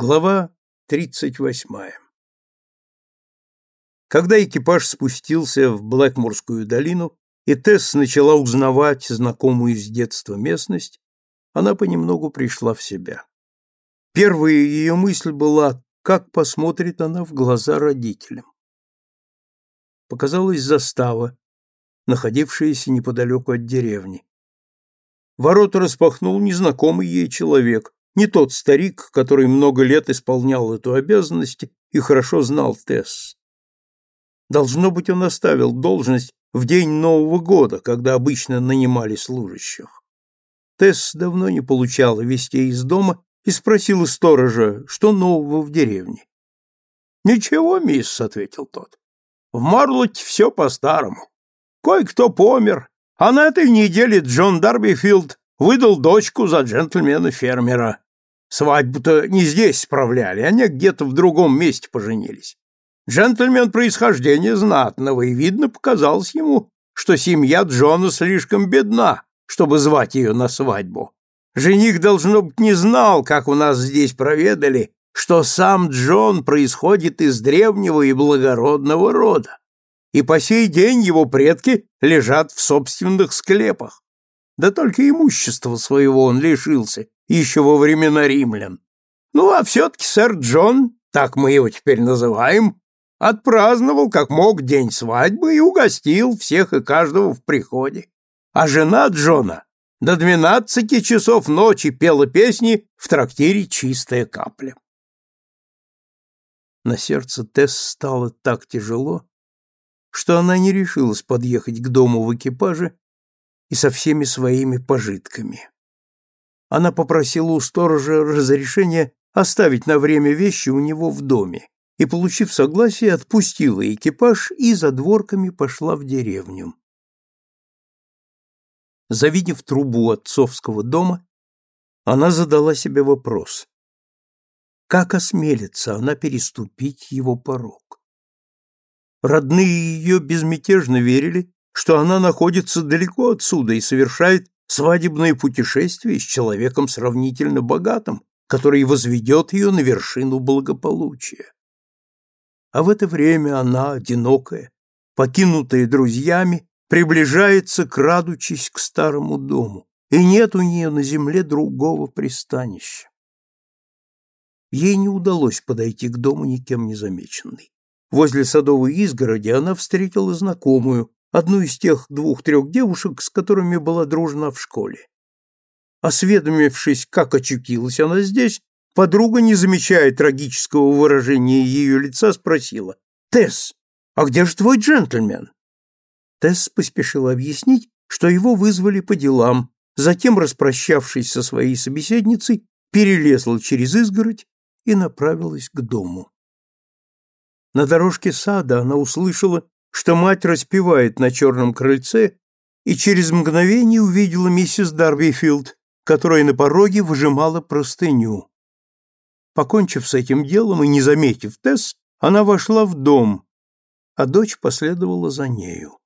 Глава тридцать восьмая Когда экипаж спустился в Блэкморскую долину, и Тесс начала узнавать знакомую с детства местность, она понемногу пришла в себя. Первая ее мысль была, как посмотрит она в глаза родителям. Показалась застава, находившаяся неподалеку от деревни. Ворота распахнул незнакомый ей человек, не тот старик, который много лет исполнял эту обязанность и хорошо знал Тесс. Должно быть, он оставил должность в день Нового года, когда обычно нанимали служащих. Тесс давно не получала вестей из дома и спросила сторожа, что нового в деревне. «Ничего, мисс», — ответил тот. «В Марлоте все по-старому. Кое-кто помер, а на этой неделе Джон Дарбифилд выдал дочку за джентльмена-фермера. Свадьбу-то не здесь справляли, они где-то в другом месте поженились. Джентльмен происхождения знатного, и, видно, показалось ему, что семья Джона слишком бедна, чтобы звать ее на свадьбу. Жених, должно быть, не знал, как у нас здесь проведали, что сам Джон происходит из древнего и благородного рода, и по сей день его предки лежат в собственных склепах. Да только имущества своего он лишился еще во времена римлян. Ну, а все-таки сэр Джон, так мы его теперь называем, отпраздновал как мог день свадьбы и угостил всех и каждого в приходе. А жена Джона до двенадцати часов ночи пела песни в трактире «Чистая капля». На сердце Тесс стало так тяжело, что она не решилась подъехать к дому в экипаже и со всеми своими пожитками. Она попросила у сторожа разрешения оставить на время вещи у него в доме и, получив согласие, отпустила экипаж и за дворками пошла в деревню. Завидев трубу отцовского дома, она задала себе вопрос. Как осмелится она переступить его порог? Родные ее безмятежно верили, что она находится далеко отсюда и совершает свадебное путешествие с человеком сравнительно богатым, который возведет ее на вершину благополучия. А в это время она, одинокая, покинутая друзьями, приближается, крадучись к старому дому, и нет у нее на земле другого пристанища. Ей не удалось подойти к дому никем не замеченной. Возле садовой изгороди она встретила знакомую, одну из тех двух-трех девушек, с которыми была дружна в школе. Осведомившись, как очутилась она здесь, подруга, не замечая трагического выражения ее лица, спросила, «Тесс, а где же твой джентльмен?» Тесс поспешила объяснить, что его вызвали по делам, затем, распрощавшись со своей собеседницей, перелезла через изгородь и направилась к дому. На дорожке сада она услышала, что мать распевает на черном крыльце, и через мгновение увидела миссис Дарбифилд, которая на пороге выжимала простыню. Покончив с этим делом и не заметив Тесс, она вошла в дом, а дочь последовала за нею.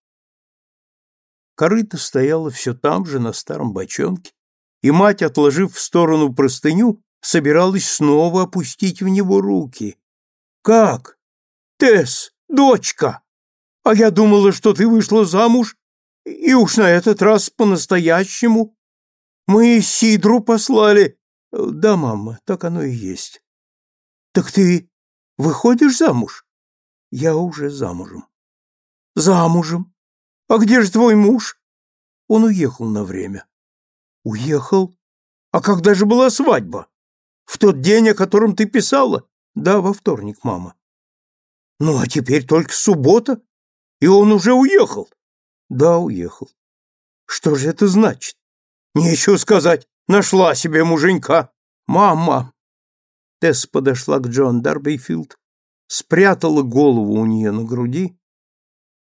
Корыто стояла все там же, на старом бочонке, и мать, отложив в сторону простыню, собиралась снова опустить в него руки. «Как? Тесс, дочка!» А я думала, что ты вышла замуж, и уж на этот раз по-настоящему. Мы Сидру послали. Да, мама, так оно и есть. Так ты выходишь замуж? Я уже замужем. Замужем? А где же твой муж? Он уехал на время. Уехал? А когда же была свадьба? В тот день, о котором ты писала? Да, во вторник, мама. Ну, а теперь только суббота. И он уже уехал? Да, уехал. Что же это значит? Нечего сказать, нашла себе муженька. Мама! Тесс подошла к Джон Дарбейфилд, спрятала голову у нее на груди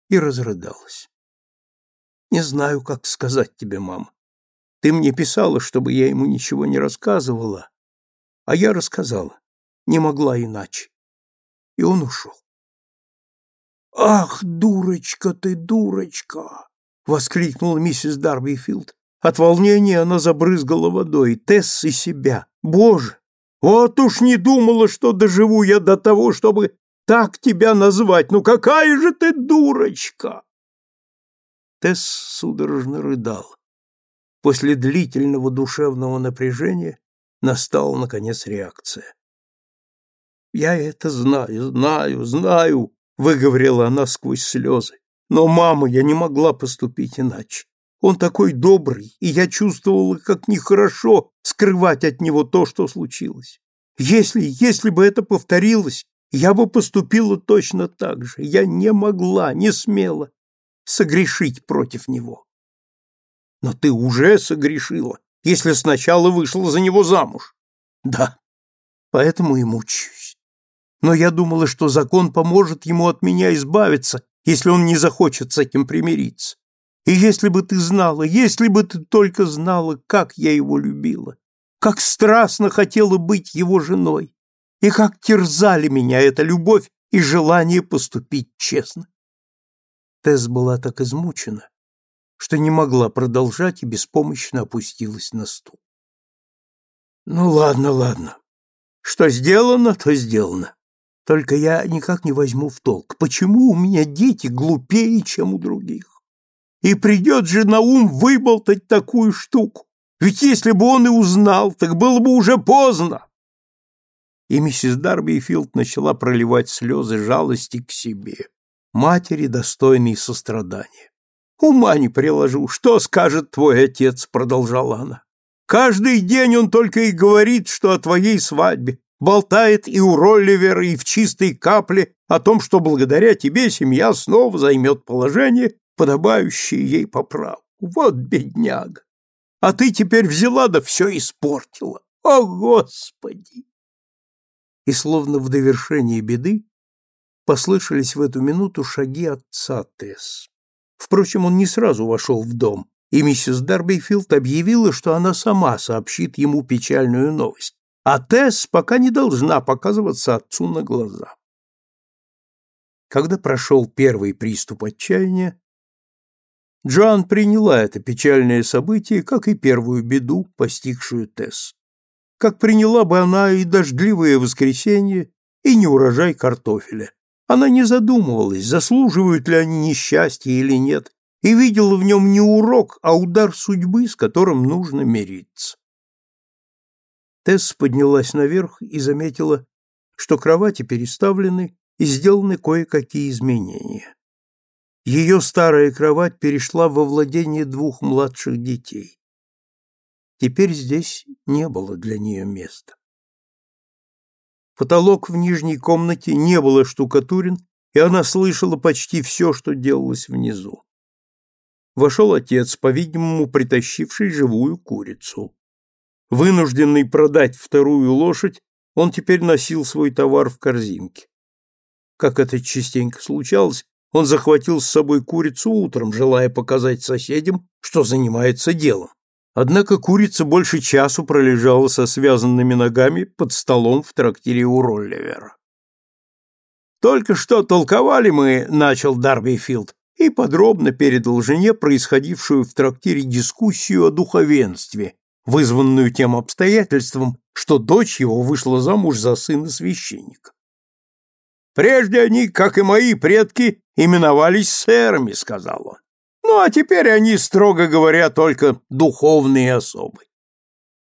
и разрыдалась. Не знаю, как сказать тебе, мама. Ты мне писала, чтобы я ему ничего не рассказывала, а я рассказала, не могла иначе. И он ушел. «Ах, дурочка ты, дурочка!» — воскликнула миссис Дарбифилд. От волнения она забрызгала водой. Тесс и себя. «Боже! Вот уж не думала, что доживу я до того, чтобы так тебя назвать. Ну какая же ты дурочка!» Тесс судорожно рыдал. После длительного душевного напряжения настала, наконец, реакция. «Я это знаю, знаю, знаю», — выговорила она сквозь слезы. «Но, мама, я не могла поступить иначе. Он такой добрый, и я чувствовала, как нехорошо скрывать от него то, что случилось. Если, если бы это повторилось, я бы поступила точно так же. Я не могла, не смела согрешить против него. Но ты уже согрешила, если сначала вышла за него замуж. Да, поэтому и мучаюсь. Но я думала, что закон поможет ему от меня избавиться, если он не захочет с этим примириться. И если бы ты знала, если бы ты только знала, как я его любила, как страстно хотела быть его женой, и как терзали меня эта любовь и желание поступить честно. Тесс была так измучена, что не могла продолжать и беспомощно опустилась на стул. «Ну ладно, ладно. Что сделано, то сделано. Только я никак не возьму в толк, почему у меня дети глупее, чем у других? И придет же на ум выболтать такую штуку. Ведь если бы он и узнал, так было бы уже поздно. И миссис Дарбифилд начала проливать слезы жалости к себе матери, достойной сострадания. «Ума не приложу, что скажет твой отец?» — продолжала она. «Каждый день он только и говорит, что о твоей свадьбе, болтает и у Ролливера, и в чистой капле о том, что благодаря тебе семья снова займет положение, подобающее ей по праву. Вот бедняга! А ты теперь взяла да все испортила. О, Господи!» И словно в довершении беды послышались в эту минуту шаги отца Тесс. Впрочем, он не сразу вошел в дом, и миссис Дарбейфилд объявила, что она сама сообщит ему печальную новость, а Тесс пока не должна показываться отцу на глаза. Когда прошел первый приступ отчаяния, Джоан приняла это печальное событие, как и первую беду, постигшую Тесс. Как приняла бы она и дождливое воскресенье, и неурожай картофеля. Она не задумывалась, заслуживают ли они несчастья или нет, и видела в нем не урок, а удар судьбы, с которым нужно мириться. Тесс поднялась наверх и заметила, что кровати переставлены и сделаны кое-какие изменения. Ее старая кровать перешла во владение двух младших детей. Теперь здесь не было для нее места. Потолок в нижней комнате не был оштукатурен, и она слышала почти все, что делалось внизу. Вошел отец, по-видимому, притащивший живую курицу. Вынужденный продать вторую лошадь, он теперь носил свой товар в корзинке. Как это частенько случалось, он захватил с собой курицу утром, желая показать соседям, что занимается делом. Однако курица больше часу пролежала со связанными ногами под столом в трактире у Ролливера. «Только что толковали мы», — начал Дарби Филд, и подробно передал жене происходившую в трактире дискуссию о духовенстве, вызванную тем обстоятельством, что дочь его вышла замуж за сына священника. «Прежде они, как и мои предки, именовались сэрами», — сказал он. Ну, а теперь они, строго говоря, только духовные особы.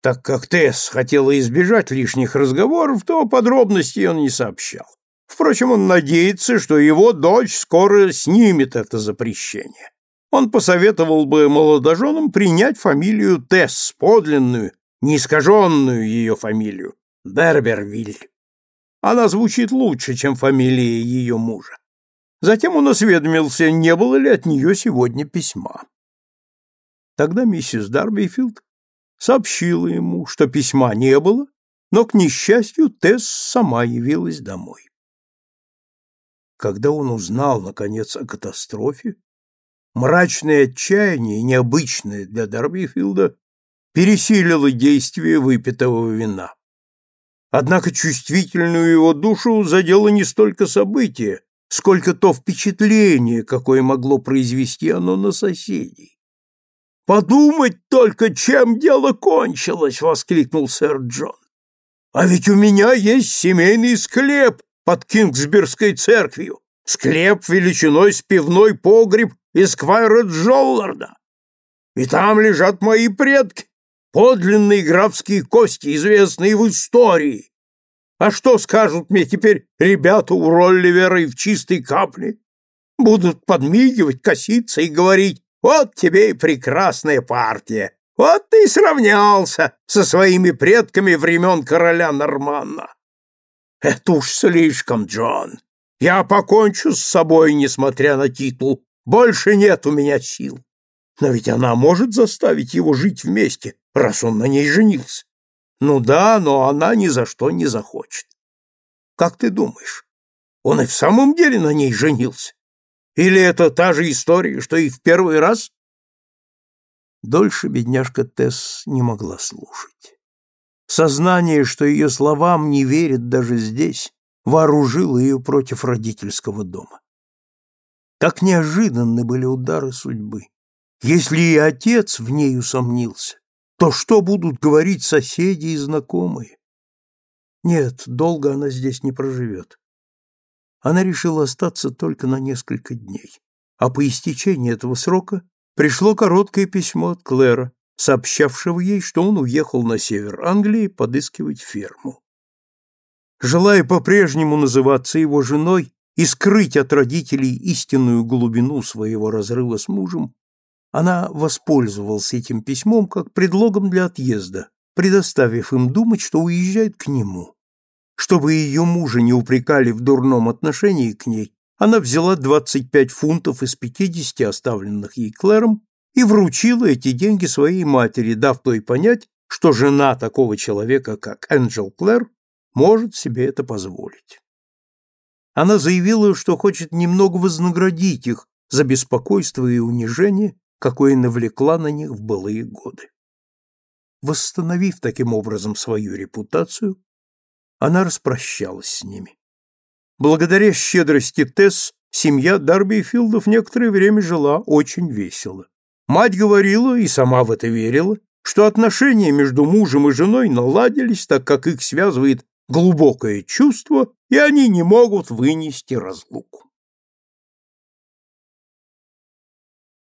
Так как Тесс хотела избежать лишних разговоров, то подробностей он не сообщал. Впрочем, он надеется, что его дочь скоро снимет это запрещение. Он посоветовал бы молодоженам принять фамилию Тесс, подлинную, неискаженную ее фамилию, Бербервиль. Она звучит лучше, чем фамилия ее мужа. Затем он осведомился, не было ли от нее сегодня письма. Тогда миссис Дарбифилд сообщила ему, что письма не было, но, к несчастью, Тесс сама явилась домой. Когда он узнал, наконец, о катастрофе, мрачное отчаяние, необычное для Дарбифилда, пересилило действие выпитого вина. Однако чувствительную его душу задело не столько событие, сколько то впечатление, какое могло произвести оно на соседей. «Подумать только, чем дело кончилось!» — воскликнул сэр Джон. А ведь у меня есть семейный склеп под Кингсбергской церковью, склеп величиной с пивной погреб из Квайра Джолларда. И там лежат мои предки, подлинные графские кости, известные в истории. А что скажут мне теперь ребята у Ролливера и в чистой капле? Будут подмигивать, коситься и говорить, вот тебе и прекрасная партия, вот ты и сравнялся со своими предками времен короля Норманна. Это уж слишком, Джон. Я покончу с собой, несмотря на титул. Больше нет у меня сил. Но ведь она может заставить его жить вместе, раз он на ней женился. Ну да, но она ни за что не захочет. Как ты думаешь, он и в самом деле на ней женился? Или это та же история, что и в первый раз? Дольше бедняжка Тесс не могла слушать. Сознание, что ее словам не верят даже здесь, вооружило ее против родительского дома. Как неожиданны были удары судьбы. Если и отец в ней усомнился, то что будут говорить соседи и знакомые? Нет, долго она здесь не проживет. Она решила остаться только на несколько дней, а по истечении этого срока пришло короткое письмо от Клэра, сообщавшего ей, что он уехал на север Англии подыскивать ферму. Желая по-прежнему называться его женой и скрыть от родителей истинную глубину своего разрыва с мужем, она воспользовалась этим письмом как предлогом для отъезда, предоставив им думать, что уезжает к нему. Чтобы ее мужа не упрекали в дурном отношении к ней, она взяла 25 фунтов из 50 оставленных ей Клэром и вручила эти деньги своей матери, дав той понять, что жена такого человека, как Энджел Клэр, может себе это позволить. Она заявила, что хочет немного вознаградить их за беспокойство и унижение, какое навлекла на них в былые годы. Восстановив таким образом свою репутацию, она распрощалась с ними. Благодаря щедрости Тесс семья Дарбифилдов некоторое время жила очень весело. Мать говорила, и сама в это верила, что отношения между мужем и женой наладились, так как их связывает глубокое чувство, и они не могут вынести разлуку.